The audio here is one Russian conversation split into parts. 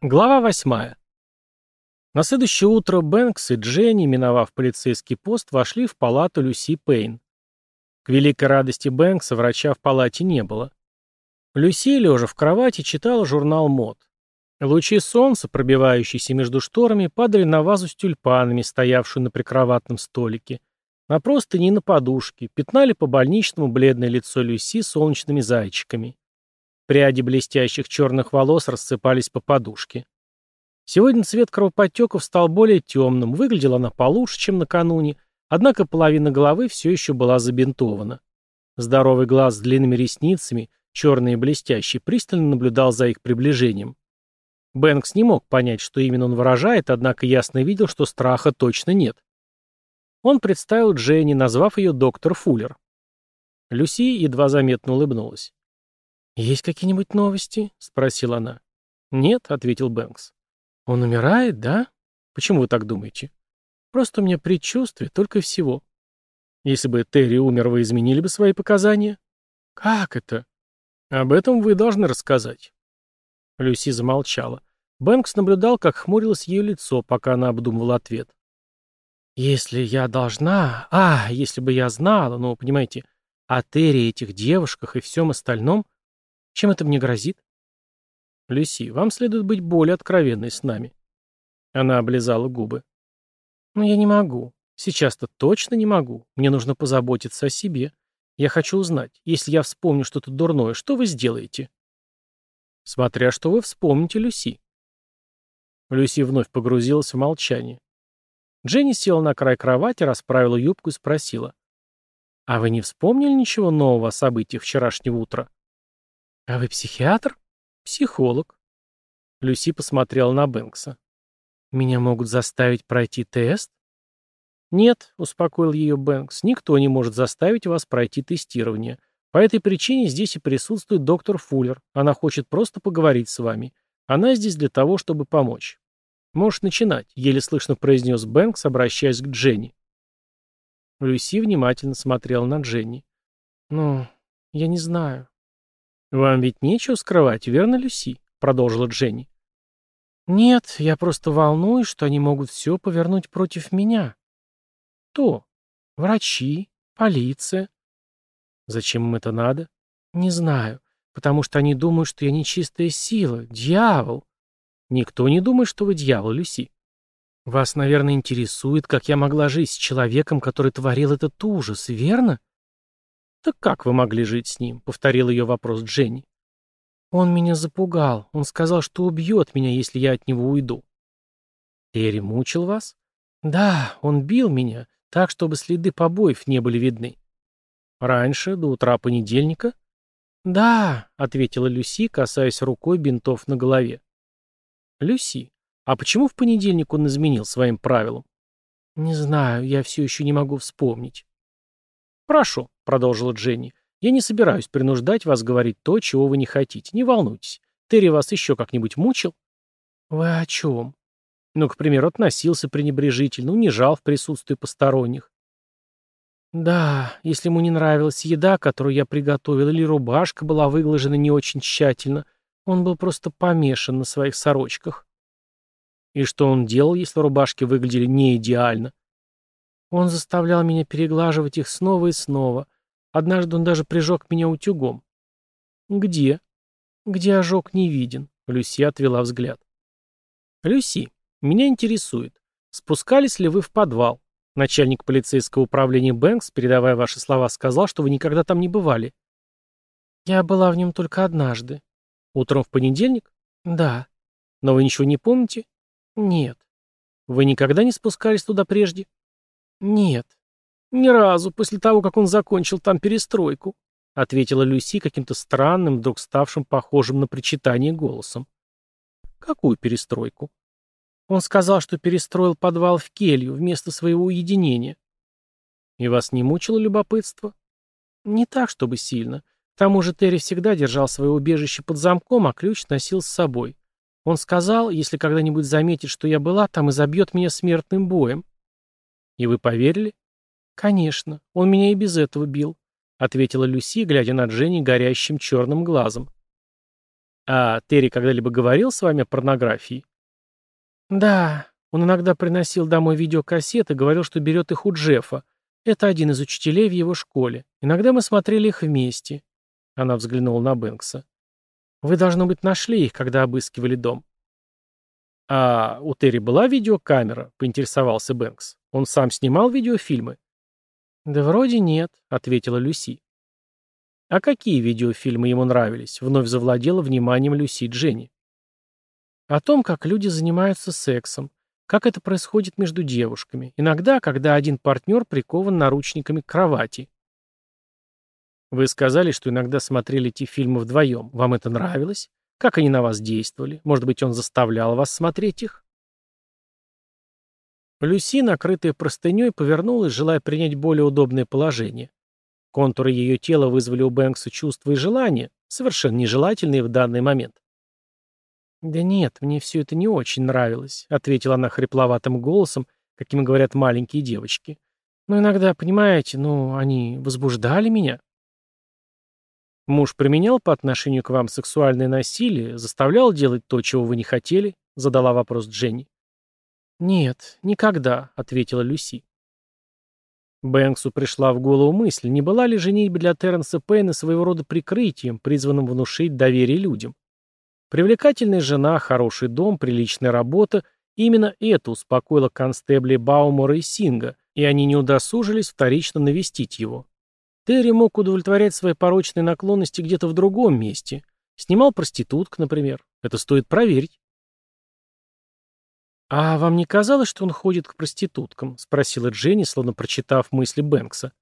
Глава восьмая. На следующее утро Бэнкс и Дженни, миновав полицейский пост, вошли в палату Люси Пейн. К великой радости Бэнкса врача в палате не было. Люси, лежа в кровати, читала журнал мод. Лучи солнца, пробивающиеся между шторами, падали на вазу с тюльпанами, стоявшую на прикроватном столике, на простыни и на подушке, пятнали по больничному бледное лицо Люси солнечными зайчиками. Пряди блестящих черных волос рассыпались по подушке. Сегодня цвет кровоподтеков стал более темным, выглядела она получше, чем накануне, однако половина головы все еще была забинтована. Здоровый глаз с длинными ресницами, черный и блестящий, пристально наблюдал за их приближением. Бэнкс не мог понять, что именно он выражает, однако ясно видел, что страха точно нет. Он представил Дженни, назвав ее доктор Фуллер. Люси едва заметно улыбнулась. «Есть какие-нибудь новости?» — спросила она. «Нет», — ответил Бэнкс. «Он умирает, да? Почему вы так думаете?» «Просто у меня предчувствие, только всего». «Если бы Терри умер, вы изменили бы свои показания?» «Как это?» «Об этом вы должны рассказать». Люси замолчала. Бэнкс наблюдал, как хмурилось ее лицо, пока она обдумывала ответ. «Если я должна... А, если бы я знала, ну, понимаете, о Терри, этих девушках и всем остальном...» Чем это мне грозит? Люси, вам следует быть более откровенной с нами. Она облизала губы. Но я не могу. Сейчас-то точно не могу. Мне нужно позаботиться о себе. Я хочу узнать, если я вспомню что-то дурное, что вы сделаете? Смотря что вы вспомните, Люси. Люси вновь погрузилась в молчание. Дженни села на край кровати, расправила юбку и спросила. «А вы не вспомнили ничего нового о событиях вчерашнего утра?» «А вы психиатр?» «Психолог». Люси посмотрела на Бэнкса. «Меня могут заставить пройти тест?» «Нет», — успокоил ее Бэнкс, — «никто не может заставить вас пройти тестирование. По этой причине здесь и присутствует доктор Фуллер. Она хочет просто поговорить с вами. Она здесь для того, чтобы помочь. Можешь начинать», — еле слышно произнес Бэнкс, обращаясь к Дженни. Люси внимательно смотрела на Дженни. «Ну, я не знаю. «Вам ведь нечего скрывать, верно, Люси?» — продолжила Дженни. «Нет, я просто волнуюсь, что они могут все повернуть против меня. То. Врачи, полиция. Зачем им это надо? Не знаю, потому что они думают, что я нечистая сила, дьявол. Никто не думает, что вы дьявол, Люси. Вас, наверное, интересует, как я могла жить с человеком, который творил этот ужас, верно?» «Так как вы могли жить с ним?» — повторил ее вопрос Дженни. «Он меня запугал. Он сказал, что убьет меня, если я от него уйду». «Терри мучил вас?» «Да, он бил меня, так, чтобы следы побоев не были видны». «Раньше, до утра понедельника?» «Да», — ответила Люси, касаясь рукой бинтов на голове. «Люси, а почему в понедельник он изменил своим правилам?» «Не знаю, я все еще не могу вспомнить». «Прошу», продолжила Дженни. «Я не собираюсь принуждать вас говорить то, чего вы не хотите. Не волнуйтесь. Терри вас еще как-нибудь мучил?» «Вы о чем?» «Ну, к примеру, относился пренебрежительно, унижал в присутствии посторонних». «Да, если ему не нравилась еда, которую я приготовил, или рубашка была выглажена не очень тщательно, он был просто помешан на своих сорочках». «И что он делал, если рубашки выглядели не идеально?» «Он заставлял меня переглаживать их снова и снова». Однажды он даже прижег меня утюгом. Где? Где ожог не виден? Люси отвела взгляд. Люси, меня интересует, спускались ли вы в подвал? Начальник полицейского управления Бэнкс, передавая ваши слова, сказал, что вы никогда там не бывали. Я была в нем только однажды. Утром в понедельник? Да. Но вы ничего не помните? Нет. Вы никогда не спускались туда прежде? Нет. «Ни разу, после того, как он закончил там перестройку», — ответила Люси каким-то странным, вдруг ставшим похожим на причитание голосом. «Какую перестройку?» «Он сказал, что перестроил подвал в келью вместо своего уединения». «И вас не мучило любопытство?» «Не так, чтобы сильно. К тому же Терри всегда держал свое убежище под замком, а ключ носил с собой. Он сказал, если когда-нибудь заметит, что я была там, и забьет меня смертным боем». «И вы поверили?» «Конечно, он меня и без этого бил», — ответила Люси, глядя на Дженни горящим черным глазом. «А Терри когда-либо говорил с вами о порнографии?» «Да, он иногда приносил домой видеокассеты, говорил, что берет их у Джеффа. Это один из учителей в его школе. Иногда мы смотрели их вместе». Она взглянула на Бэнкса. «Вы, должно быть, нашли их, когда обыскивали дом». «А у Терри была видеокамера?» — поинтересовался Бэнкс. «Он сам снимал видеофильмы?» «Да вроде нет», — ответила Люси. «А какие видеофильмы ему нравились?» — вновь завладела вниманием Люси Дженни. «О том, как люди занимаются сексом, как это происходит между девушками, иногда, когда один партнер прикован наручниками к кровати». «Вы сказали, что иногда смотрели эти фильмы вдвоем. Вам это нравилось? Как они на вас действовали? Может быть, он заставлял вас смотреть их?» Люси, накрытая простыней, повернулась, желая принять более удобное положение. Контуры ее тела вызвали у Бэнкса чувства и желания, совершенно нежелательные в данный момент. «Да нет, мне все это не очень нравилось», — ответила она хрипловатым голосом, каким говорят маленькие девочки. «Но иногда, понимаете, ну, они возбуждали меня». «Муж применял по отношению к вам сексуальное насилие, заставлял делать то, чего вы не хотели?» — задала вопрос Дженни. «Нет, никогда», — ответила Люси. Бэнксу пришла в голову мысль, не была ли женитьба для Терренса Пейна своего рода прикрытием, призванным внушить доверие людям. Привлекательная жена, хороший дом, приличная работа — именно это успокоило констебли Баумора и Синга, и они не удосужились вторично навестить его. Терри мог удовлетворять свои порочные наклонности где-то в другом месте. Снимал проституток, например. Это стоит проверить. «А вам не казалось, что он ходит к проституткам?» — спросила Дженни, словно прочитав мысли Бэнкса.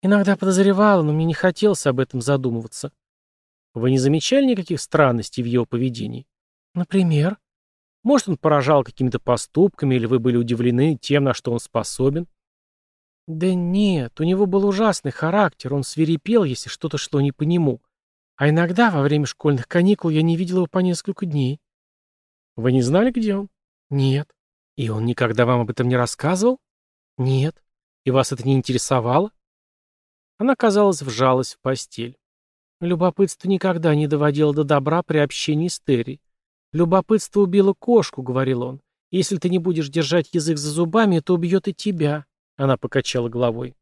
«Иногда подозревала, но мне не хотелось об этом задумываться». «Вы не замечали никаких странностей в его поведении?» «Например?» «Может, он поражал какими-то поступками, или вы были удивлены тем, на что он способен?» «Да нет, у него был ужасный характер, он свирепел, если что-то шло не по нему. А иногда во время школьных каникул я не видела его по несколько дней». «Вы не знали, где он?» Нет. И он никогда вам об этом не рассказывал? Нет. И вас это не интересовало? Она, казалось, вжалась в постель. Любопытство никогда не доводило до добра при общении с Терри. «Любопытство убило кошку», — говорил он. «Если ты не будешь держать язык за зубами, это убьет и тебя», — она покачала головой.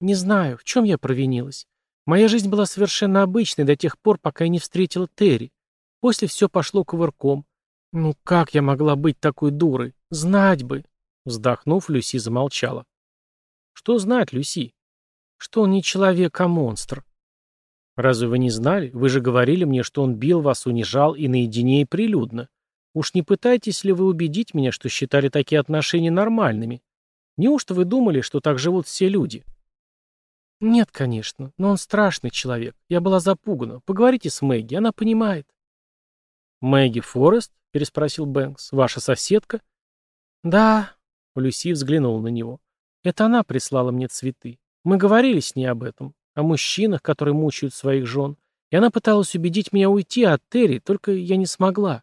«Не знаю, в чем я провинилась. Моя жизнь была совершенно обычной до тех пор, пока я не встретила Терри. После все пошло кувырком. «Ну как я могла быть такой дурой? Знать бы!» Вздохнув, Люси замолчала. «Что знать, Люси? Что он не человек, а монстр?» «Разве вы не знали? Вы же говорили мне, что он бил вас, унижал и наедине, и прилюдно. Уж не пытаетесь ли вы убедить меня, что считали такие отношения нормальными? Неужто вы думали, что так живут все люди?» «Нет, конечно, но он страшный человек. Я была запугана. Поговорите с Мэгги, она понимает». «Мэгги Форест?» — переспросил Бэнкс. «Ваша соседка?» «Да», — Люси взглянул на него. «Это она прислала мне цветы. Мы говорили с ней об этом, о мужчинах, которые мучают своих жен. И она пыталась убедить меня уйти от Терри, только я не смогла.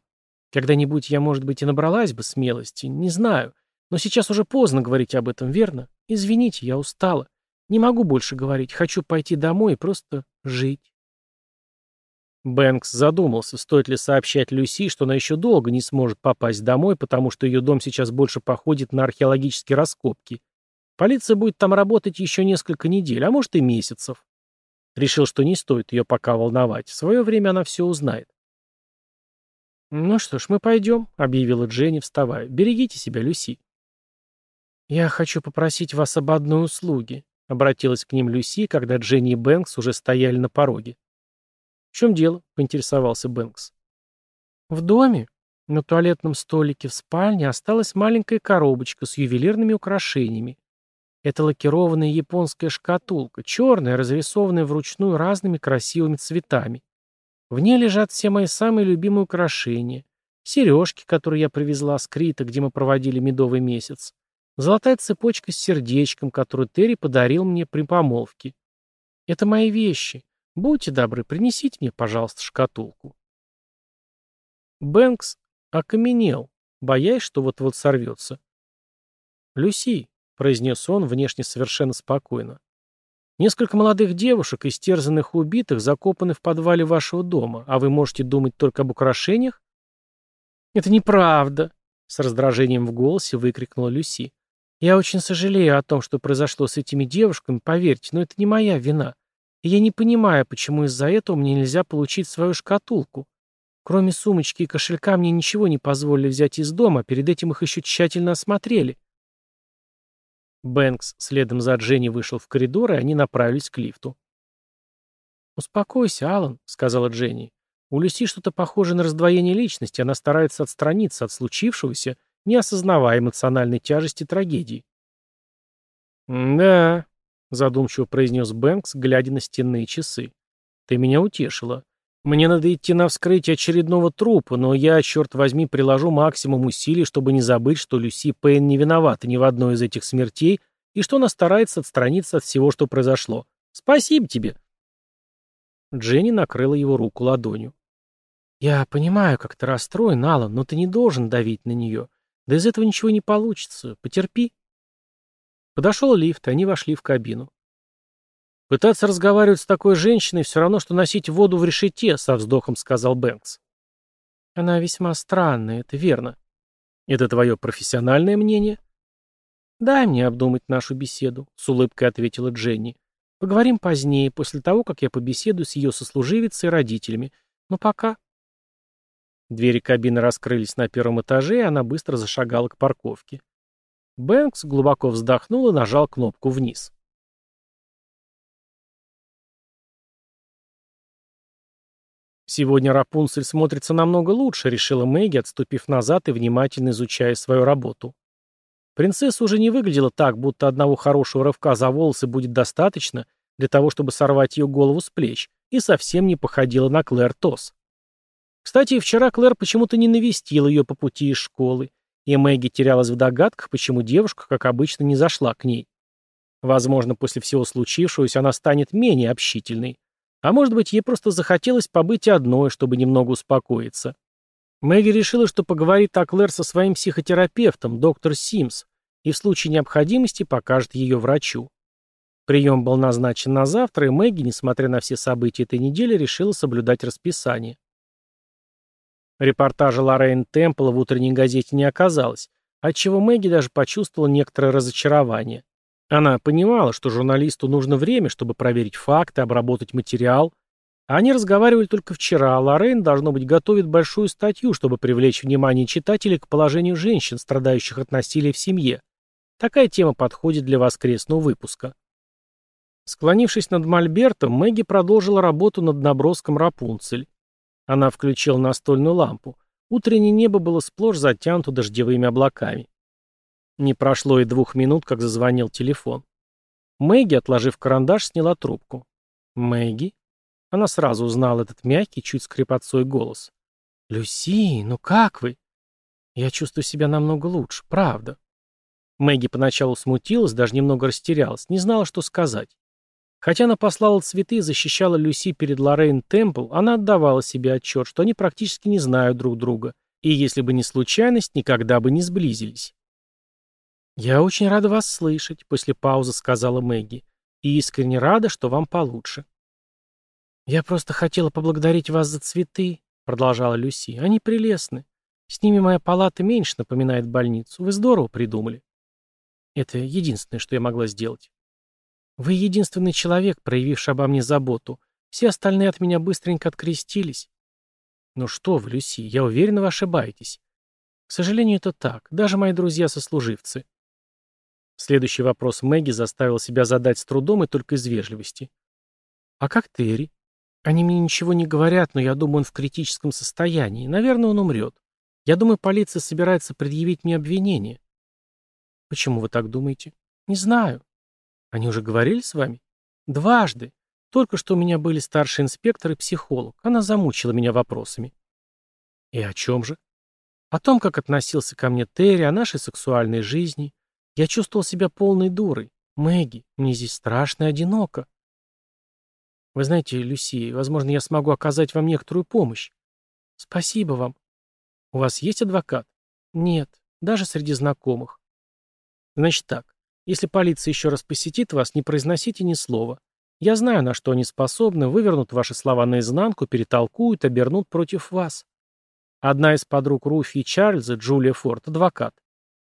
Когда-нибудь я, может быть, и набралась бы смелости, не знаю. Но сейчас уже поздно говорить об этом, верно? Извините, я устала. Не могу больше говорить. Хочу пойти домой и просто жить». Бэнкс задумался, стоит ли сообщать Люси, что она еще долго не сможет попасть домой, потому что ее дом сейчас больше походит на археологические раскопки. Полиция будет там работать еще несколько недель, а может и месяцев. Решил, что не стоит ее пока волновать. В свое время она все узнает. «Ну что ж, мы пойдем», — объявила Дженни, вставая. «Берегите себя, Люси». «Я хочу попросить вас об одной услуге», — обратилась к ним Люси, когда Дженни и Бэнкс уже стояли на пороге. «В чем дело?» — поинтересовался Бэнкс. «В доме, на туалетном столике в спальне, осталась маленькая коробочка с ювелирными украшениями. Это лакированная японская шкатулка, черная, разрисованная вручную разными красивыми цветами. В ней лежат все мои самые любимые украшения. Сережки, которые я привезла с Крита, где мы проводили медовый месяц. Золотая цепочка с сердечком, которую Терри подарил мне при помолвке. Это мои вещи. Будьте добры, принесите мне, пожалуйста, шкатулку. Бэнкс окаменел, боясь, что вот-вот сорвется. «Люси», — произнес он внешне совершенно спокойно, — «несколько молодых девушек, истерзанных и убитых, закопаны в подвале вашего дома, а вы можете думать только об украшениях?» «Это неправда», — с раздражением в голосе выкрикнула Люси. «Я очень сожалею о том, что произошло с этими девушками, поверьте, но это не моя вина. Я не понимаю, почему из-за этого мне нельзя получить свою шкатулку. Кроме сумочки и кошелька мне ничего не позволили взять из дома, перед этим их еще тщательно осмотрели. Бэнкс следом за Дженни вышел в коридор, и они направились к лифту. «Успокойся, Алан», — сказала Дженни. «У Люси что-то похоже на раздвоение личности, она старается отстраниться от случившегося, не осознавая эмоциональной тяжести трагедии». «Да», задумчиво произнес Бэнкс, глядя на стенные часы. Ты меня утешила. Мне надо идти на вскрытие очередного трупа, но я, черт возьми, приложу максимум усилий, чтобы не забыть, что Люси Пейн не виновата ни в одной из этих смертей и что она старается отстраниться от всего, что произошло. Спасибо тебе. Дженни накрыла его руку ладонью. «Я понимаю, как ты расстроен, Алан, но ты не должен давить на нее. Да из этого ничего не получится. Потерпи». Подошел лифт, и они вошли в кабину. «Пытаться разговаривать с такой женщиной все равно, что носить воду в решете», — со вздохом сказал Бэнкс. «Она весьма странная, это верно». «Это твое профессиональное мнение?» «Дай мне обдумать нашу беседу», — с улыбкой ответила Дженни. «Поговорим позднее, после того, как я побеседую с ее сослуживицей и родителями. Но пока...» Двери кабины раскрылись на первом этаже, и она быстро зашагала к парковке. Бэнкс глубоко вздохнул и нажал кнопку вниз. «Сегодня Рапунцель смотрится намного лучше», — решила Мэгги, отступив назад и внимательно изучая свою работу. Принцесса уже не выглядела так, будто одного хорошего рывка за волосы будет достаточно для того, чтобы сорвать ее голову с плеч, и совсем не походила на Клэр Тос. Кстати, вчера Клэр почему-то не навестил ее по пути из школы, и Мэгги терялась в догадках, почему девушка, как обычно, не зашла к ней. Возможно, после всего случившегося она станет менее общительной. А может быть, ей просто захотелось побыть одной, чтобы немного успокоиться. Мэгги решила, что поговорит о Клэр со своим психотерапевтом, доктор Симс, и в случае необходимости покажет ее врачу. Прием был назначен на завтра, и Мэгги, несмотря на все события этой недели, решила соблюдать расписание. Репортажа Лоррейн Темпла в утренней газете не оказалось, отчего Мэгги даже почувствовала некоторое разочарование. Она понимала, что журналисту нужно время, чтобы проверить факты, обработать материал. Они разговаривали только вчера, а Лоррейн, должно быть, готовит большую статью, чтобы привлечь внимание читателей к положению женщин, страдающих от насилия в семье. Такая тема подходит для воскресного выпуска. Склонившись над Мольбертом, Мэгги продолжила работу над наброском Рапунцель. Она включила настольную лампу. Утреннее небо было сплошь затянуто дождевыми облаками. Не прошло и двух минут, как зазвонил телефон. Мэгги, отложив карандаш, сняла трубку. «Мэгги?» Она сразу узнала этот мягкий, чуть скрипотцой голос. «Люси, ну как вы?» «Я чувствую себя намного лучше, правда». Мэгги поначалу смутилась, даже немного растерялась, не знала, что сказать. Хотя она послала цветы и защищала Люси перед Лоррейн Темпл, она отдавала себе отчет, что они практически не знают друг друга, и, если бы не случайность, никогда бы не сблизились. «Я очень рада вас слышать», — после паузы сказала Мэгги, «и искренне рада, что вам получше». «Я просто хотела поблагодарить вас за цветы», — продолжала Люси. «Они прелестны. С ними моя палата меньше напоминает больницу. Вы здорово придумали». «Это единственное, что я могла сделать». Вы единственный человек, проявивший обо мне заботу. Все остальные от меня быстренько открестились. Ну что вы, Люси, я уверена, вы ошибаетесь. К сожалению, это так. Даже мои друзья-сослуживцы. Следующий вопрос Мэгги заставил себя задать с трудом и только из вежливости. А как Терри? Они мне ничего не говорят, но я думаю, он в критическом состоянии. Наверное, он умрет. Я думаю, полиция собирается предъявить мне обвинение. Почему вы так думаете? Не знаю. Они уже говорили с вами? Дважды. Только что у меня были старший инспектор и психолог. Она замучила меня вопросами. И о чем же? О том, как относился ко мне Терри, о нашей сексуальной жизни. Я чувствовал себя полной дурой. Мэгги, мне здесь страшно одиноко. Вы знаете, Люси, возможно, я смогу оказать вам некоторую помощь. Спасибо вам. У вас есть адвокат? Нет, даже среди знакомых. Значит так, если полиция еще раз посетит вас, не произносите ни слова. Я знаю, на что они способны, вывернут ваши слова наизнанку, перетолкуют, обернут против вас. Одна из подруг Руфи и Чарльза, Джулия Форд, адвокат.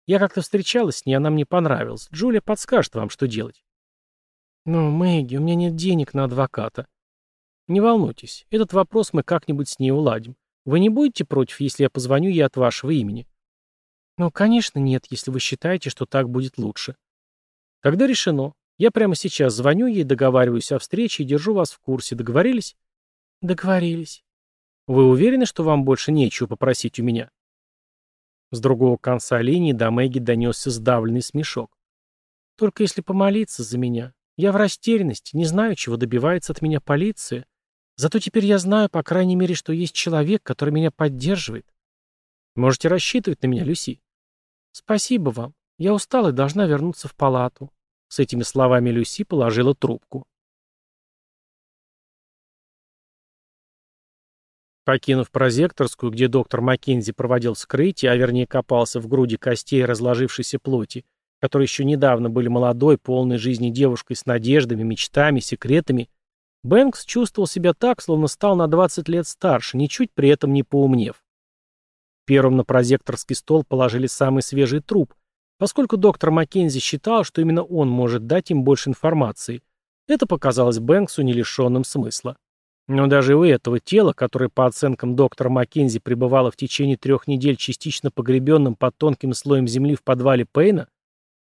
Я как-то встречалась с ней, она мне понравилась. Джулия подскажет вам, что делать. Но, Мэгги, у меня нет денег на адвоката. Не волнуйтесь, этот вопрос мы как-нибудь с ней уладим. Вы не будете против, если я позвоню ей от вашего имени? Ну, конечно, нет, если вы считаете, что так будет лучше. Когда решено, я прямо сейчас звоню ей, договариваюсь о встрече и держу вас в курсе. Договорились? Договорились. Вы уверены, что вам больше нечего попросить у меня? С другого конца линии до Мэгги донесся сдавленный смешок. Только если помолиться за меня. Я в растерянности, не знаю, чего добивается от меня полиция. Зато теперь я знаю, по крайней мере, что есть человек, который меня поддерживает. Можете рассчитывать на меня, Люси. Спасибо вам. Я устала и должна вернуться в палату. С этими словами Люси положила трубку. Покинув прозекторскую, где доктор Маккензи проводил вскрытие, а вернее копался в груди костей разложившейся плоти, которые еще недавно были молодой, полной жизни девушкой с надеждами, мечтами, секретами, Бэнкс чувствовал себя так, словно стал на 20 лет старше, ничуть при этом не поумнев. Первым на прозекторский стол положили самый свежий труп – Поскольку доктор Маккензи считал, что именно он может дать им больше информации, это показалось Бэнксу не лишенным смысла. Но даже у этого тела, которое по оценкам доктора Маккензи пребывало в течение трех недель частично погребенным под тонким слоем земли в подвале Пейна,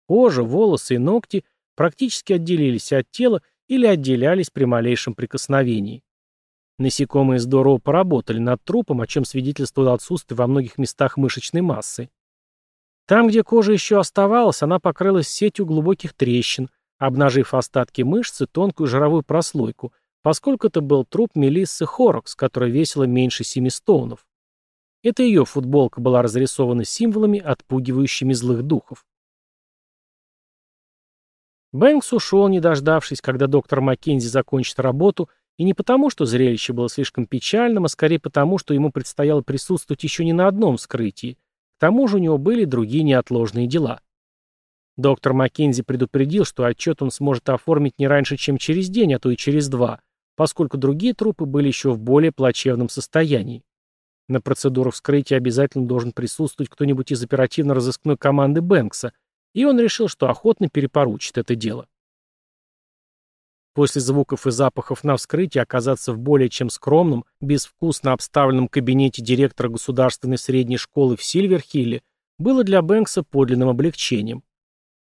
кожа, волосы и ногти практически отделились от тела или отделялись при малейшем прикосновении. Насекомые здорово поработали над трупом, о чем свидетельствовало отсутствие во многих местах мышечной массы. Там, где кожа еще оставалась, она покрылась сетью глубоких трещин, обнажив остатки мышцы, тонкую жировую прослойку, поскольку это был труп Мелиссы Хорокс, которая весила меньше семи стоунов. Это ее футболка была разрисована символами, отпугивающими злых духов. Бэнкс ушел, не дождавшись, когда доктор Маккензи закончит работу, и не потому, что зрелище было слишком печальным, а скорее потому, что ему предстояло присутствовать еще не на одном вскрытии – к тому же у него были другие неотложные дела. Доктор Маккензи предупредил, что отчет он сможет оформить не раньше, чем через день, а то и через два, поскольку другие трупы были еще в более плачевном состоянии. На процедуру вскрытия обязательно должен присутствовать кто-нибудь из оперативно-розыскной команды Бэнкса, и он решил, что охотно перепоручит это дело. После звуков и запахов на вскрытии оказаться в более чем скромном, безвкусно обставленном кабинете директора государственной средней школы в Сильверхилле было для Бэнкса подлинным облегчением.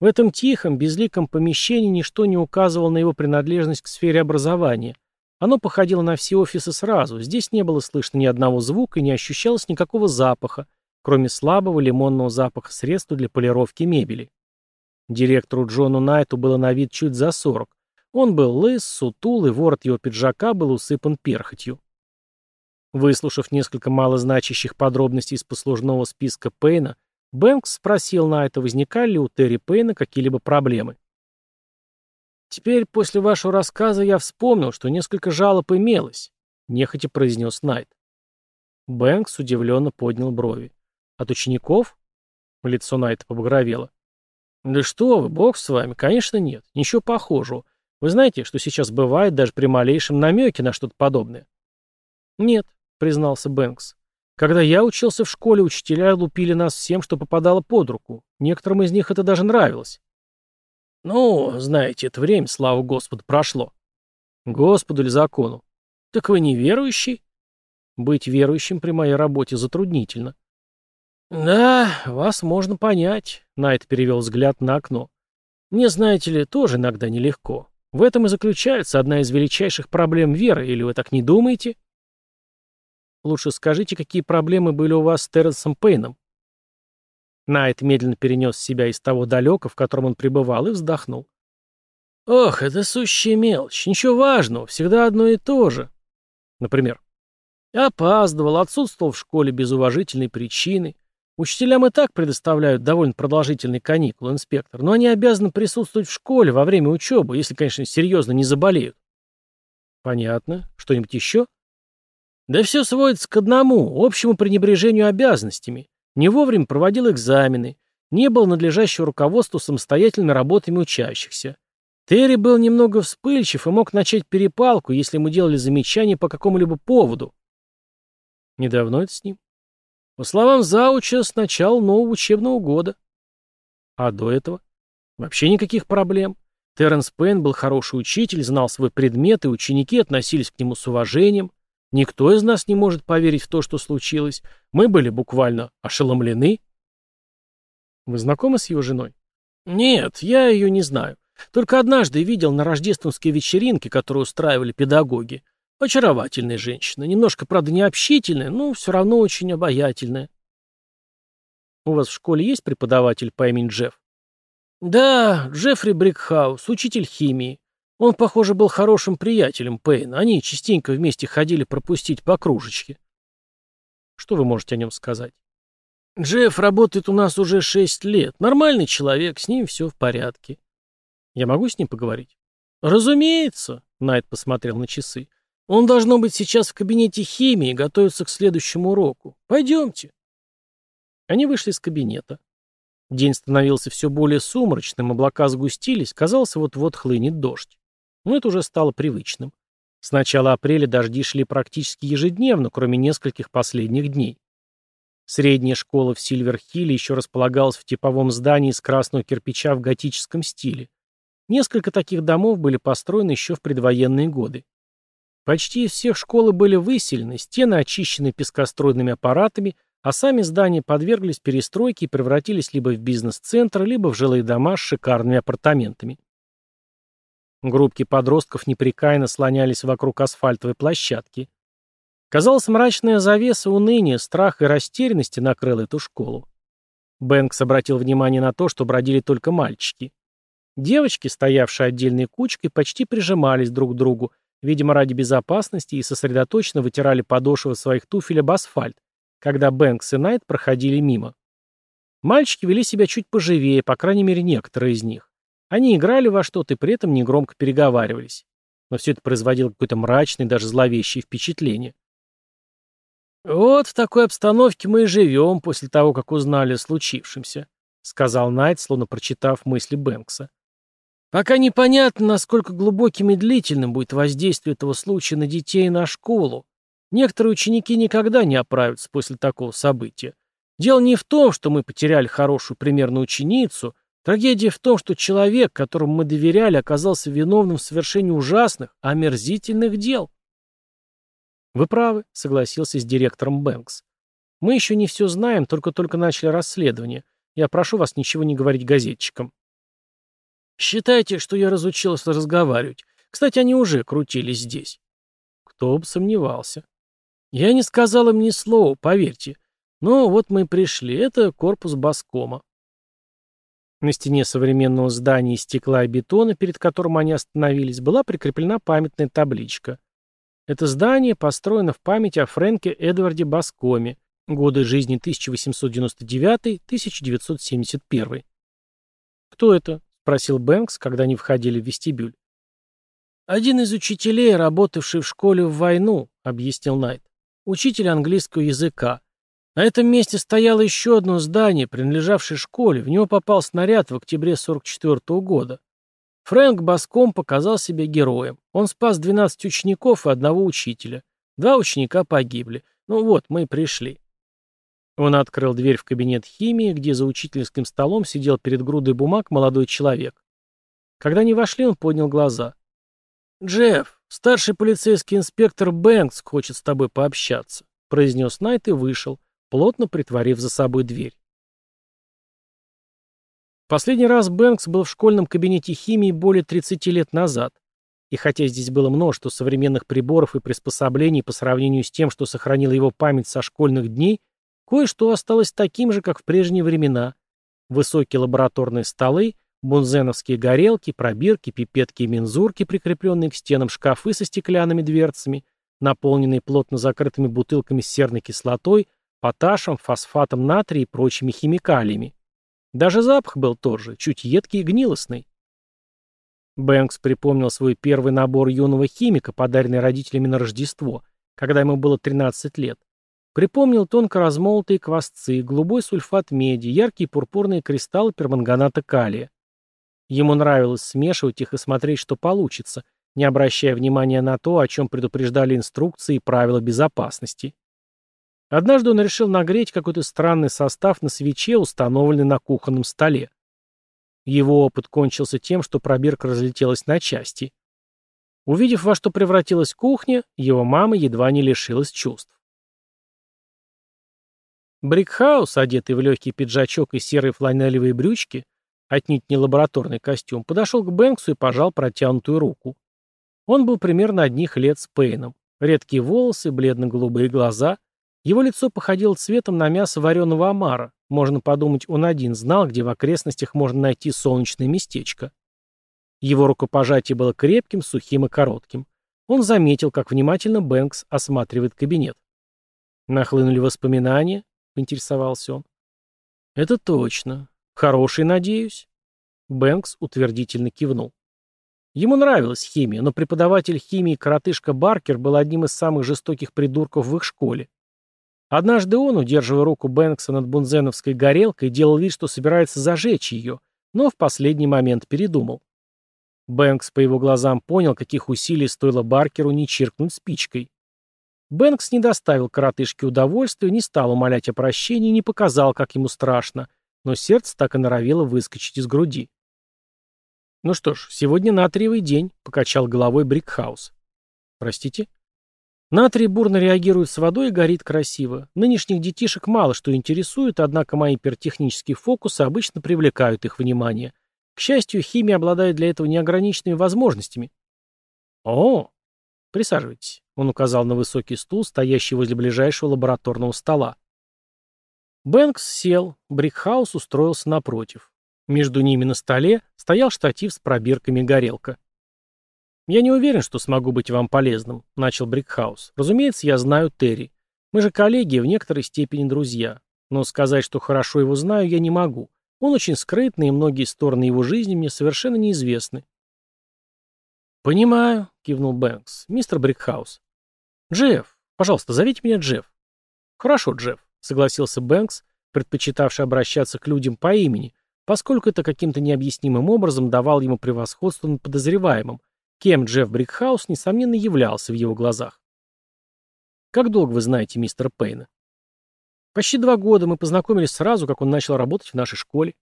В этом тихом, безликом помещении ничто не указывало на его принадлежность к сфере образования. Оно походило на все офисы сразу, здесь не было слышно ни одного звука и не ощущалось никакого запаха, кроме слабого лимонного запаха средства для полировки мебели. Директору Джону Найту было на вид чуть за сорок, он был лыс, сутул, и ворот его пиджака был усыпан перхотью. Выслушав несколько малозначащих подробностей из послужного списка Пейна, Бэнкс спросил на это, возникали ли у Терри Пейна какие-либо проблемы. «Теперь, после вашего рассказа, я вспомнил, что несколько жалоб имелось», — нехотя произнес Найт. Бэнкс удивленно поднял брови. «От учеников?» Лицо Найта побагровело. «Да что вы, бог с вами, конечно нет, ничего похожего. Вы знаете, что сейчас бывает даже при малейшем намеке на что-то подобное? Нет, признался Бэнкс. Когда я учился в школе, учителя лупили нас всем, что попадало под руку. Некоторым из них это даже нравилось. Ну, знаете, это время, слава Господу, прошло. Господу ли закону? Так вы не верующий? Быть верующим при моей работе затруднительно. Да, вас можно понять, Найт перевел взгляд на окно. Мне, знаете ли, тоже иногда нелегко. В этом и заключается одна из величайших проблем веры, или вы так не думаете? Лучше скажите, какие проблемы были у вас с Терренсом Пейном? Найт медленно перенес себя из того далека, в котором он пребывал, и вздохнул. Ох, это сущая мелочь, ничего важного, всегда одно и то же. Например, опаздывал, отсутствовал в школе без уважительной причины, Учителям и так предоставляют довольно продолжительный каникул инспектор, но они обязаны присутствовать в школе во время учебы, если, конечно, серьезно не заболеют. Понятно. Что-нибудь еще? Да все сводится к одному, общему пренебрежению обязанностями. Не вовремя проводил экзамены, не был надлежащего руководству самостоятельными работами учащихся. Терри был немного вспыльчив и мог начать перепалку, если мы делали замечания по какому-либо поводу. Недавно это с ним. По словам Зауча, с начала нового учебного года. А до этого? Вообще никаких проблем. Терренс Пейн был хороший учитель, знал свой предмет, и ученики относились к нему с уважением. Никто из нас не может поверить в то, что случилось. Мы были буквально ошеломлены. Вы знакомы с его женой? Нет, я ее не знаю. Только однажды видел на рождественской вечеринке, которую устраивали педагоги. Очаровательная женщина, немножко, правда, необщительная, но все равно очень обаятельная. У вас в школе есть преподаватель по имени Джефф? Да, Джеффри Брикхаус, учитель химии. Он, похоже, был хорошим приятелем Пейна. Они частенько вместе ходили пропустить по кружечке. Что вы можете о нем сказать? Джефф работает у нас уже шесть лет. Нормальный человек, с ним все в порядке. Я могу с ним поговорить? Разумеется, Найт посмотрел на часы. Он, должно быть, сейчас в кабинете химии, готовится к следующему уроку. Пойдемте. Они вышли из кабинета. День становился все более сумрачным, облака сгустились, казалось, вот-вот хлынет дождь. Но это уже стало привычным. С начала апреля дожди шли практически ежедневно, кроме нескольких последних дней. Средняя школа в Сильверхилле еще располагалась в типовом здании из красного кирпича в готическом стиле. Несколько таких домов были построены еще в предвоенные годы. Почти из всех школы были выселены, стены очищены пескоструйными аппаратами, а сами здания подверглись перестройке и превратились либо в бизнес-центр, либо в жилые дома с шикарными апартаментами. Группки подростков непрекаянно слонялись вокруг асфальтовой площадки. Казалось, мрачная завеса уныния, страха и растерянности накрыла эту школу. Бэнкс обратил внимание на то, что бродили только мальчики. Девочки, стоявшие отдельной кучкой, почти прижимались друг к другу, видимо, ради безопасности, и сосредоточенно вытирали подошвы своих туфель об асфальт, когда Бэнкс и Найт проходили мимо. Мальчики вели себя чуть поживее, по крайней мере, некоторые из них. Они играли во что-то и при этом негромко переговаривались. Но все это производило какое-то мрачное, даже зловещее впечатление. «Вот в такой обстановке мы и живем после того, как узнали о случившемся», — сказал Найт, словно прочитав мысли Бэнкса. Пока непонятно, насколько глубоким и длительным будет воздействие этого случая на детей и на школу. Некоторые ученики никогда не оправятся после такого события. Дело не в том, что мы потеряли хорошую примерную ученицу. Трагедия в том, что человек, которому мы доверяли, оказался виновным в совершении ужасных, омерзительных дел. «Вы правы», — согласился с директором Бэнкс. «Мы еще не все знаем, только-только начали расследование. Я прошу вас ничего не говорить газетчикам». Считайте, что я разучился разговаривать. Кстати, они уже крутились здесь». Кто бы сомневался. «Я не сказал им ни слова, поверьте. Но вот мы пришли. Это корпус Баскома». На стене современного здания из стекла и бетона, перед которым они остановились, была прикреплена памятная табличка. Это здание построено в память о Фрэнке Эдварде Баскоме, годы жизни 1899-1971. «Кто это?» спросил Бэнкс, когда они входили в вестибюль. «Один из учителей, работавший в школе в войну», — объяснил Найт. «Учитель английского языка. На этом месте стояло еще одно здание, принадлежавшее школе. В него попал снаряд в октябре 44 -го года. Фрэнк Баском показал себя героем. Он спас 12 учеников и одного учителя. Два ученика погибли. Ну вот, мы и пришли». Он открыл дверь в кабинет химии, где за учительским столом сидел перед грудой бумаг молодой человек. Когда они вошли, он поднял глаза. «Джефф, старший полицейский инспектор Бэнкс хочет с тобой пообщаться», произнес Найт и вышел, плотно притворив за собой дверь. Последний раз Бэнкс был в школьном кабинете химии более 30 лет назад. И хотя здесь было множество современных приборов и приспособлений по сравнению с тем, что сохранило его память со школьных дней, Кое-что осталось таким же, как в прежние времена. Высокие лабораторные столы, бунзеновские горелки, пробирки, пипетки и мензурки, прикрепленные к стенам шкафы со стеклянными дверцами, наполненные плотно закрытыми бутылками с серной кислотой, поташем, фосфатом натрия и прочими химикалиями. Даже запах был тот же, чуть едкий и гнилостный. Бэнкс припомнил свой первый набор юного химика, подаренный родителями на Рождество, когда ему было 13 лет. Припомнил тонко размолотые квасцы, голубой сульфат меди, яркий пурпурный кристалл перманганата калия. Ему нравилось смешивать их и смотреть, что получится, не обращая внимания на то, о чем предупреждали инструкции и правила безопасности. Однажды он решил нагреть какой-то странный состав на свече, установленной на кухонном столе. Его опыт кончился тем, что пробирка разлетелась на части. Увидев, во что превратилась кухня, его мама едва не лишилась чувств. Брикхаус, одетый в легкий пиджачок и серые фланелевые брючки, отнюдь не лабораторный костюм, подошел к Бэнксу и пожал протянутую руку. Он был примерно одних лет с Пейном. Редкие волосы, бледно-голубые глаза. Его лицо походило цветом на мясо вареного омара. Можно подумать, он один знал, где в окрестностях можно найти солнечное местечко. Его рукопожатие было крепким, сухим и коротким. Он заметил, как внимательно Бэнкс осматривает кабинет. Нахлынули воспоминания, поинтересовался он. «Это точно. Хороший, надеюсь?» Бэнкс утвердительно кивнул. Ему нравилась химия, но преподаватель химии коротышка Баркер был одним из самых жестоких придурков в их школе. Однажды он, удерживая руку Бэнкса над бунзеновской горелкой, делал вид, что собирается зажечь ее, но в последний момент передумал. Бэнкс по его глазам понял, каких усилий стоило Баркеру не чиркнуть спичкой. Бэнкс не доставил коротышке удовольствия, не стал умолять о прощении, не показал, как ему страшно, но сердце так и норовило выскочить из груди. «Ну что ж, сегодня натриевый день», — покачал головой Брикхаус. «Простите?» Натрий бурно реагирует с водой и горит красиво. Нынешних детишек мало что интересует, однако мои пиротехнические фокусы обычно привлекают их внимание. К счастью, химия обладает для этого неограниченными возможностями. О, Присаживайтесь. Он указал на высокий стул, стоящий возле ближайшего лабораторного стола. Бэнкс сел, Брикхаус устроился напротив. Между ними на столе стоял штатив с пробирками и горелка. «Я не уверен, что смогу быть вам полезным», — начал Брикхаус. «Разумеется, я знаю Терри. Мы же коллеги и в некоторой степени друзья. Но сказать, что хорошо его знаю, я не могу. Он очень скрытный, и многие стороны его жизни мне совершенно неизвестны. «Понимаю», — кивнул Бэнкс. «Мистер Брикхаус». «Джефф, пожалуйста, зовите меня Джефф». «Хорошо, Джефф», — согласился Бэнкс, предпочитавший обращаться к людям по имени, поскольку это каким-то необъяснимым образом давало ему превосходство над подозреваемым, кем Джефф Брикхаус, несомненно, являлся в его глазах. «Как долго вы знаете мистера Пейна?» «Почти два года. Мы познакомились сразу, как он начал работать в нашей школе».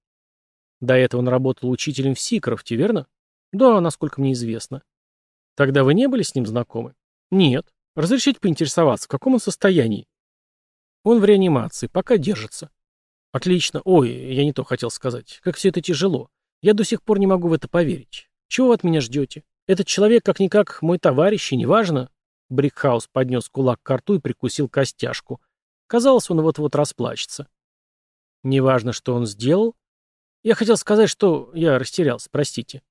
«До этого он работал учителем в Сикрофте, верно?» Да, насколько мне известно. Тогда вы не были с ним знакомы? Нет. Разрешите поинтересоваться, в каком он состоянии? Он в реанимации, пока держится. Отлично. Ой, я не то хотел сказать. Как все это тяжело. Я до сих пор не могу в это поверить. Чего вы от меня ждете? Этот человек, как-никак, мой товарищ, и неважно. Брикхаус поднес кулак к рту и прикусил костяшку. Казалось, он вот-вот расплачется. Неважно, что он сделал. Я хотел сказать, что... Я растерялся, простите.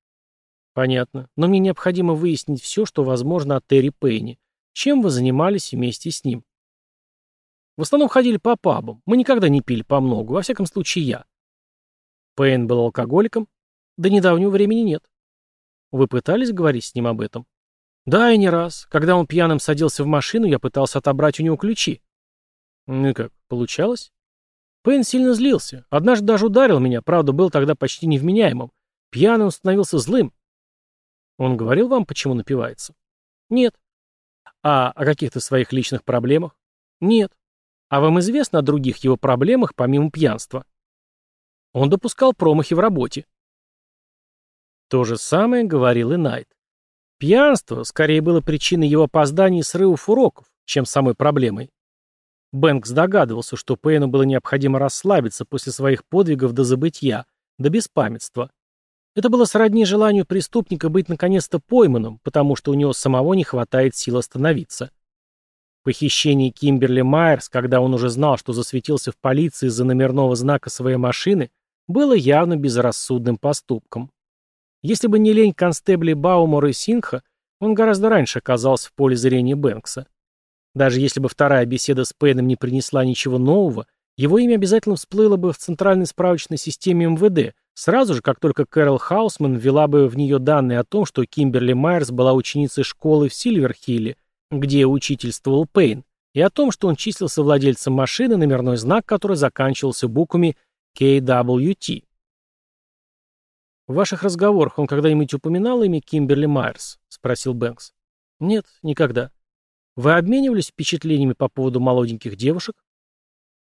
Понятно. Но мне необходимо выяснить все, что возможно о Терри Пейне. Чем вы занимались вместе с ним? В основном ходили по пабам. Мы никогда не пили по многу, во всяком случае я. Пейн был алкоголиком? До недавнего времени нет. Вы пытались говорить с ним об этом? Да, и не раз. Когда он пьяным садился в машину, я пытался отобрать у него ключи. Ну как, получалось? Пейн сильно злился. Однажды даже ударил меня, правда, был тогда почти невменяемым. Пьяным становился злым. Он говорил вам, почему напивается? Нет. А о каких-то своих личных проблемах? Нет. А вам известно о других его проблемах, помимо пьянства? Он допускал промахи в работе. То же самое говорил и Найт. Пьянство скорее было причиной его опозданий и срывов уроков, чем самой проблемой. Бэнкс догадывался, что Пейну было необходимо расслабиться после своих подвигов до забытья, до беспамятства. Это было сродни желанию преступника быть наконец-то пойманным, потому что у него самого не хватает сил остановиться. Похищение Кимберли Майерс, когда он уже знал, что засветился в полиции из-за номерного знака своей машины, было явно безрассудным поступком. Если бы не лень констебли Баумора и Сингха, он гораздо раньше оказался в поле зрения Бэнкса. Даже если бы вторая беседа с Пейном не принесла ничего нового, его имя обязательно всплыло бы в центральной справочной системе МВД – Сразу же, как только Кэрол Хаусман ввела бы в нее данные о том, что Кимберли Майерс была ученицей школы в Сильверхилле, где учительствовал Пейн, и о том, что он числился владельцем машины, номерной знак которой заканчивался буквами KWT. «В ваших разговорах он когда-нибудь упоминал имя Кимберли Майерс?» — спросил Бэнкс. «Нет, никогда. Вы обменивались впечатлениями по поводу молоденьких девушек?»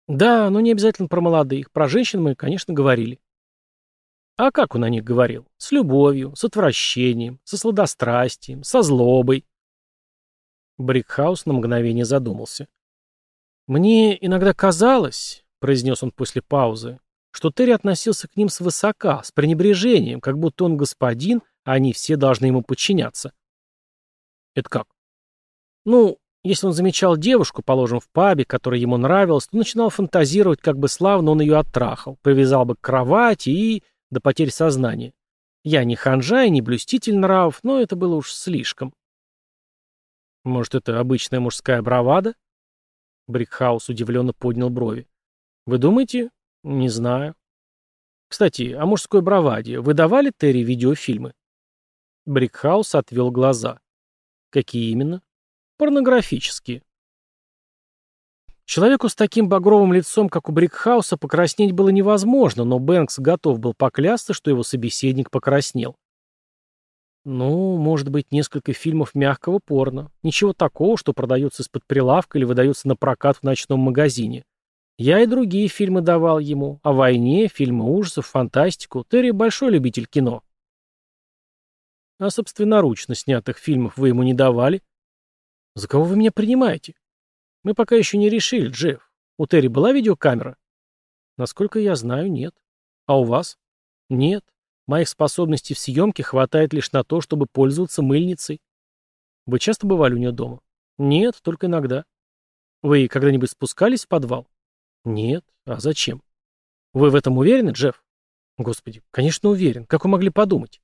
«Да, но не обязательно про молодых. Про женщин мы, конечно, говорили». А как он о них говорил? С любовью, с отвращением, со сладострастием, со злобой. Брикхаус на мгновение задумался. «Мне иногда казалось, — произнес он после паузы, — что Терри относился к ним свысока, с пренебрежением, как будто он господин, а они все должны ему подчиняться». «Это как?» «Ну, если он замечал девушку, положим, в пабе, которая ему нравилась, то начинал фантазировать, как бы славно он ее оттрахал, привязал бы к кровати и...» до потери сознания. Я не ханжа и не блюститель нравов, но это было уж слишком. Может, это обычная мужская бравада? Брикхаус удивленно поднял брови. Вы думаете? Не знаю. Кстати, о мужской браваде. Вы давали Терри видеофильмы? Брикхаус отвел глаза. Какие именно? Порнографические. Человеку с таким багровым лицом, как у Брикхауса, покраснеть было невозможно, но Бэнкс готов был поклясться, что его собеседник покраснел. Ну, может быть, несколько фильмов мягкого порно. Ничего такого, что продается из-под прилавка или выдается на прокат в ночном магазине. Я и другие фильмы давал ему. О войне, фильмы ужасов, фантастику. Терри большой любитель кино. А собственноручно снятых фильмов вы ему не давали? За кого вы меня принимаете? Мы пока еще не решили, Джефф. У Терри была видеокамера? Насколько я знаю, нет. А у вас? Нет. Моих способностей в съемке хватает лишь на то, чтобы пользоваться мыльницей. Вы часто бывали у нее дома? Нет, только иногда. Вы когда-нибудь спускались в подвал? Нет. А зачем? Вы в этом уверены, Джефф? Господи, конечно уверен. Как вы могли подумать?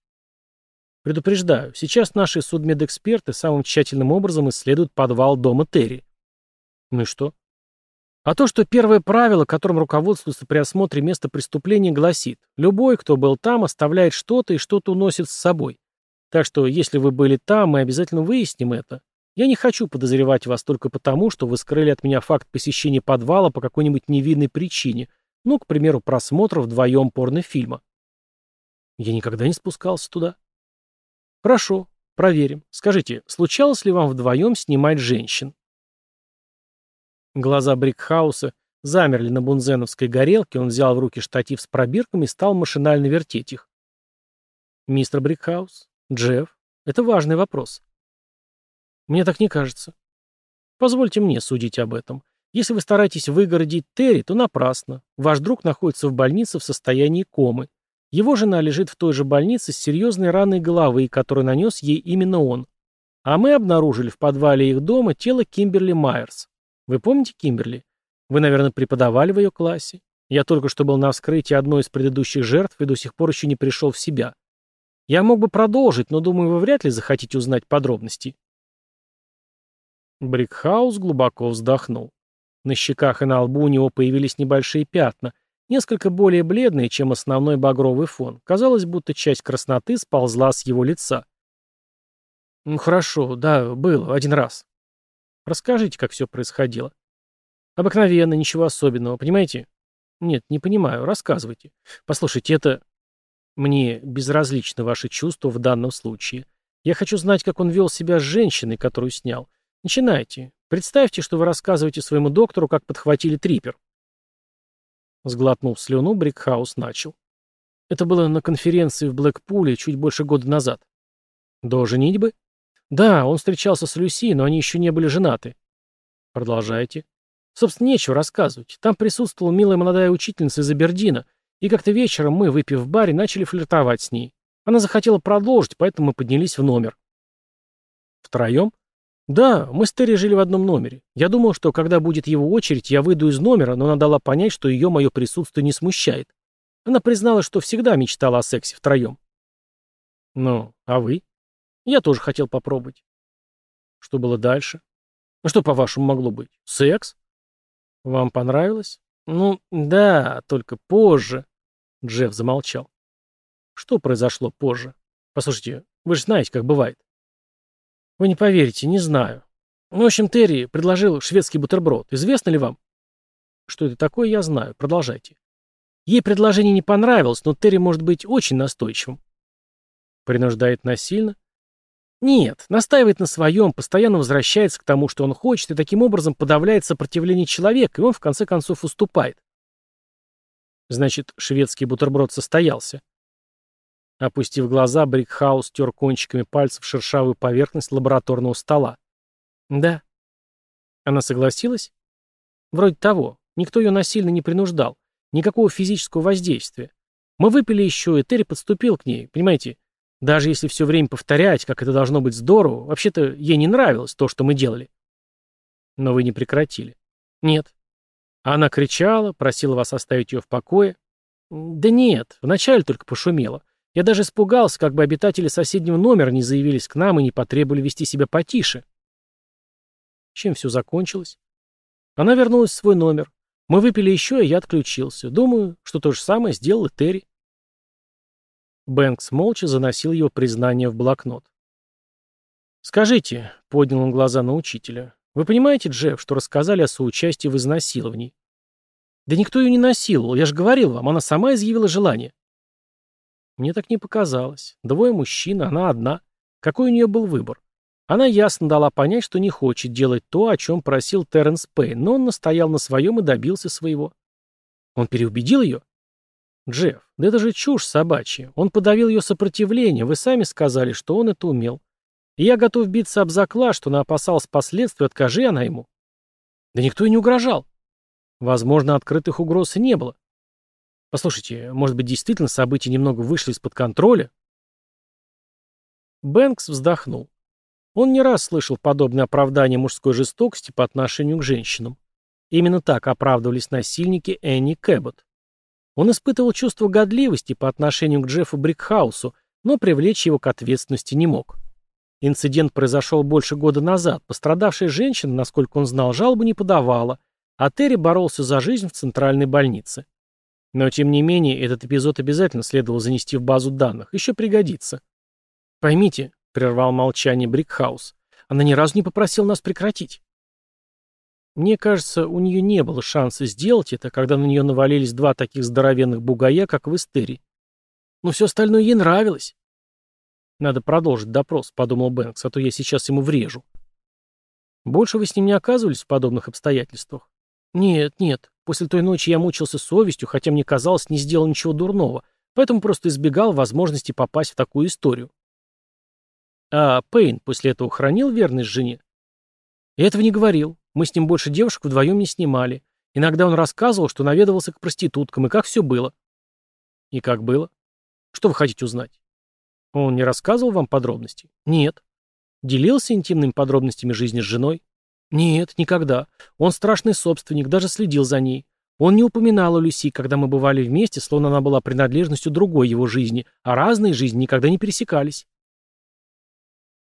Предупреждаю, сейчас наши судмедэксперты самым тщательным образом исследуют подвал дома Терри. Ну и что? А то, что первое правило, которым руководствуется при осмотре места преступления, гласит, любой, кто был там, оставляет что-то и что-то уносит с собой. Так что, если вы были там, мы обязательно выясним это. Я не хочу подозревать вас только потому, что вы скрыли от меня факт посещения подвала по какой-нибудь невинной причине, ну, к примеру, просмотра вдвоем порнофильма. Я никогда не спускался туда. Хорошо, проверим. Скажите, случалось ли вам вдвоем снимать женщин? Глаза Брикхауса замерли на бунзеновской горелке, он взял в руки штатив с пробирками и стал машинально вертеть их. «Мистер Брикхаус? Джефф? Это важный вопрос». «Мне так не кажется». «Позвольте мне судить об этом. Если вы стараетесь выгородить Терри, то напрасно. Ваш друг находится в больнице в состоянии комы. Его жена лежит в той же больнице с серьезной раной головы, которую нанес ей именно он. А мы обнаружили в подвале их дома тело Кимберли Майерс. Вы помните Кимберли? Вы, наверное, преподавали в ее классе. Я только что был на вскрытии одной из предыдущих жертв и до сих пор еще не пришел в себя. Я мог бы продолжить, но, думаю, вы вряд ли захотите узнать подробности». Брикхаус глубоко вздохнул. На щеках и на лбу у него появились небольшие пятна, несколько более бледные, чем основной багровый фон. Казалось, будто часть красноты сползла с его лица. «Ну хорошо, да, было, один раз. Расскажите, как все происходило. Обыкновенно, ничего особенного, понимаете? Нет, не понимаю, рассказывайте. Послушайте, это... Мне безразличны ваши чувства в данном случае. Я хочу знать, как он вел себя с женщиной, которую снял. Начинайте. Представьте, что вы рассказываете своему доктору, как подхватили триппер. Сглотнув слюну, Брикхаус начал. Это было на конференции в Блэкпуле чуть больше года назад. До женитьбы? Да, он встречался с Люси, но они еще не были женаты. Продолжайте. Собственно, нечего рассказывать. Там присутствовала милая молодая учительница из Абердина, и как-то вечером мы, выпив в баре, начали флиртовать с ней. Она захотела продолжить, поэтому мы поднялись в номер. Втроем? Да, мы с Терри жили в одном номере. Я думал, что когда будет его очередь, я выйду из номера, но она дала понять, что ее мое присутствие не смущает. Она признала, что всегда мечтала о сексе втроем. Ну, а вы? Я тоже хотел попробовать. Что было дальше? Ну что, по-вашему, могло быть? Секс? Вам понравилось? Ну, да, только позже. Джефф замолчал. Что произошло позже? Послушайте, вы же знаете, как бывает. Вы не поверите, не знаю. Ну, в общем, Терри предложил шведский бутерброд. Известно ли вам? Что это такое, я знаю. Продолжайте. Ей предложение не понравилось, но Терри может быть очень настойчивым. Принуждает насильно? Нет, настаивает на своем, постоянно возвращается к тому, что он хочет, и таким образом подавляет сопротивление человека, и он в конце концов уступает. Значит, шведский бутерброд состоялся. Опустив глаза, Брикхаус тер кончиками пальцев шершавую поверхность лабораторного стола. Да. Она согласилась? Вроде того. Никто ее насильно не принуждал. Никакого физического воздействия. Мы выпили еще, и Терри подступил к ней. Понимаете, даже если все время повторять, как это должно быть здорово, вообще-то ей не нравилось то, что мы делали. Но вы не прекратили. Нет. Она кричала, просила вас оставить ее в покое. Да нет, вначале только пошумела. Я даже испугался, как бы обитатели соседнего номера не заявились к нам и не потребовали вести себя потише. Чем все закончилось? Она вернулась в свой номер. Мы выпили еще, и я отключился. Думаю, что то же самое сделал и Терри. Бэнкс молча заносил его признание в блокнот. «Скажите», — поднял он глаза на учителя, — «вы понимаете, Джефф, что рассказали о соучастии в изнасиловании?» «Да никто ее не насиловал, я же говорил вам, она сама изъявила желание». Мне так не показалось. Двое мужчин, она одна. Какой у нее был выбор? Она ясно дала понять, что не хочет делать то, о чем просил Терренс Пэй, но он настоял на своем и добился своего. Он переубедил ее? Джефф, да это же чушь собачья. Он подавил ее сопротивление. Вы сами сказали, что он это умел. И я готов биться об заклад, что она опасалась последствий, откажи она ему. Да никто и не угрожал. Возможно, открытых угроз и не было. Послушайте, может быть, действительно события немного вышли из-под контроля? Бэнкс вздохнул. Он не раз слышал подобные оправдания мужской жестокости по отношению к женщинам. Именно так оправдывались насильники Энни Кэббот. Он испытывал чувство годливости по отношению к Джеффу Брикхаусу, но привлечь его к ответственности не мог. Инцидент произошел больше года назад. Пострадавшая женщина, насколько он знал, жалобу не подавала, а Терри боролся за жизнь в центральной больнице. Но, тем не менее, этот эпизод обязательно следовало занести в базу данных. Еще пригодится. «Поймите», — прервал молчание Брикхаус, — «она ни разу не попросила нас прекратить». Мне кажется, у нее не было шанса сделать это, когда на нее навалились два таких здоровенных бугая, как вы с Терри. Но все остальное ей нравилось. Надо продолжить допрос, подумал Бэнкс, а то я сейчас ему врежу. Больше вы с ним не оказывались в подобных обстоятельствах? Нет, нет. После той ночи я мучился совестью, хотя мне казалось, не сделал ничего дурного, поэтому просто избегал возможности попасть в такую историю. А Пейн после этого хранил верность жене? Этого не говорил. Мы с ним больше девушек вдвоем не снимали. Иногда он рассказывал, что наведывался к проституткам, и как все было. И как было? Что вы хотите узнать? Он не рассказывал вам подробностей. Нет. Делился интимными подробностями жизни с женой? Нет, никогда. Он страшный собственник, даже следил за ней. Он не упоминал о Люси, когда мы бывали вместе, словно она была принадлежностью другой его жизни, а разные жизни никогда не пересекались.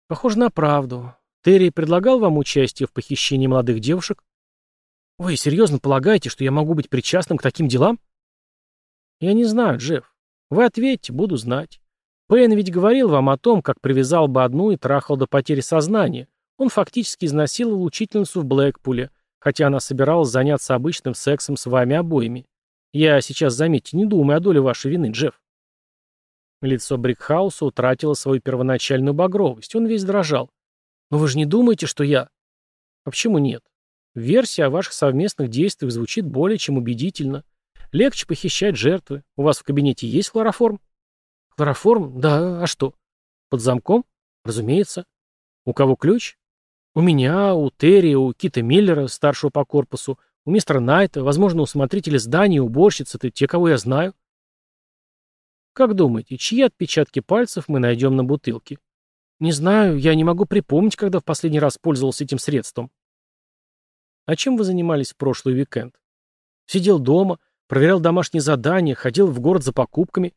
Похоже на правду. Терри предлагал вам участие в похищении молодых девушек? Вы серьезно полагаете, что я могу быть причастным к таким делам? Я не знаю, Джефф. Вы ответьте, буду знать. Пэйн ведь говорил вам о том, как привязал бы одну и трахал до потери сознания. Он фактически изнасиловал учительницу в Блэкпуле, хотя она собиралась заняться обычным сексом с вами обоими. Я сейчас, заметьте, не думаю о доле вашей вины, Джефф. Лицо Брикхауса утратило свою первоначальную багровость, он весь дрожал. Но вы же не думаете, что я... А почему нет? Версия о ваших совместных действиях звучит более чем убедительно. Легче похищать жертвы. У вас в кабинете есть хлороформ? Хлороформ? Да, а что? Под замком? Разумеется. У кого ключ? У меня, у Терри, у Кита Миллера, старшего по корпусу, у мистера Найта, возможно, у смотрителя здания, уборщицы, ты те, кого я знаю. Как думаете, чьи отпечатки пальцев мы найдем на бутылке? Не знаю, я не могу припомнить, когда в последний раз пользовался этим средством. А чем вы занимались в прошлый уикенд? Сидел дома, проверял домашние задания, ходил в город за покупками.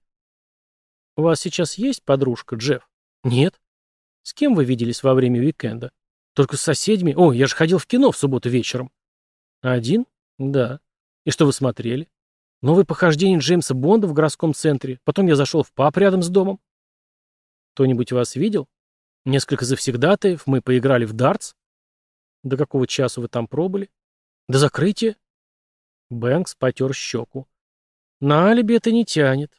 У вас сейчас есть подружка, Джефф? Нет. С кем вы виделись во время уикенда? Только с соседями? О, я же ходил в кино в субботу вечером. Один? Да. И что вы смотрели? Новое похождение Джеймса Бонда в городском центре. Потом я зашел в паб рядом с домом. Кто-нибудь вас видел? Несколько завсегдатаев, мы поиграли в дартс. До какого часу вы там пробыли? До закрытия. Бэнкс потер щеку. На алиби это не тянет.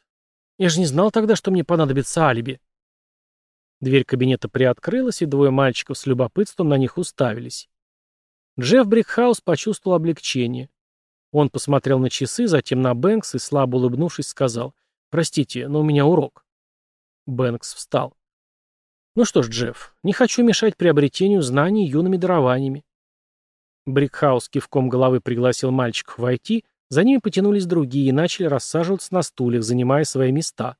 Я же не знал тогда, что мне понадобится алиби. Дверь кабинета приоткрылась, и двое мальчиков с любопытством на них уставились. Джефф Брикхаус почувствовал облегчение. Он посмотрел на часы, затем на Бэнкса и, слабо улыбнувшись, сказал, «Простите, но у меня урок». Бэнкс встал. Ну что ж, Джефф, не хочу мешать приобретению знаний юными дарованиями. Брикхаус кивком головы пригласил мальчиков войти, за ними потянулись другие и начали рассаживаться на стульях, занимая свои места.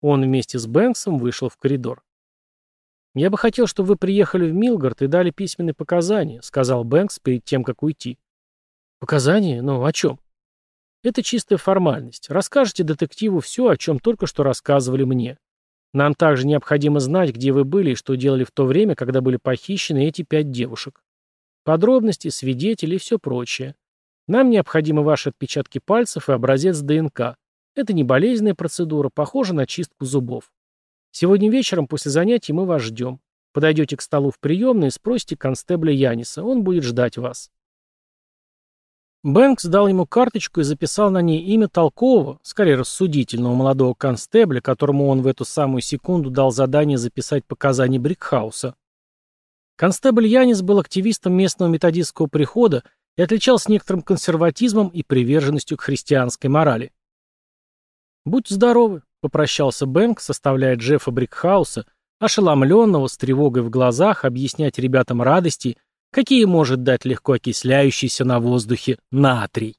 Он вместе с Бэнксом вышел в коридор. «Я бы хотел, чтобы вы приехали в Милгард и дали письменные показания», сказал Бэнкс перед тем, как уйти. «Показания? Ну, о чем?» «Это чистая формальность. Расскажите детективу все, о чем только что рассказывали мне. Нам также необходимо знать, где вы были и что делали в то время, когда были похищены эти пять девушек. Подробности, свидетели и все прочее. Нам необходимы ваши отпечатки пальцев и образец ДНК. Это не болезненная процедура, похожа на чистку зубов. Сегодня вечером после занятий мы вас ждем. Подойдете к столу в приемной и спросите констебля Яниса. Он будет ждать вас. Бэнкс дал ему карточку и записал на ней имя толкового, скорее рассудительного молодого констебля, которому он в эту самую секунду дал задание записать показания Брикхауса. Констебль Янис был активистом местного методистского прихода и отличался некоторым консерватизмом и приверженностью к христианской морали. «Будьте здоровы», — попрощался Бэнкс, оставляя Джеффа Брикхауса, ошеломленного, с тревогой в глазах, объяснять ребятам радости — Какие может дать легко окисляющийся на воздухе натрий?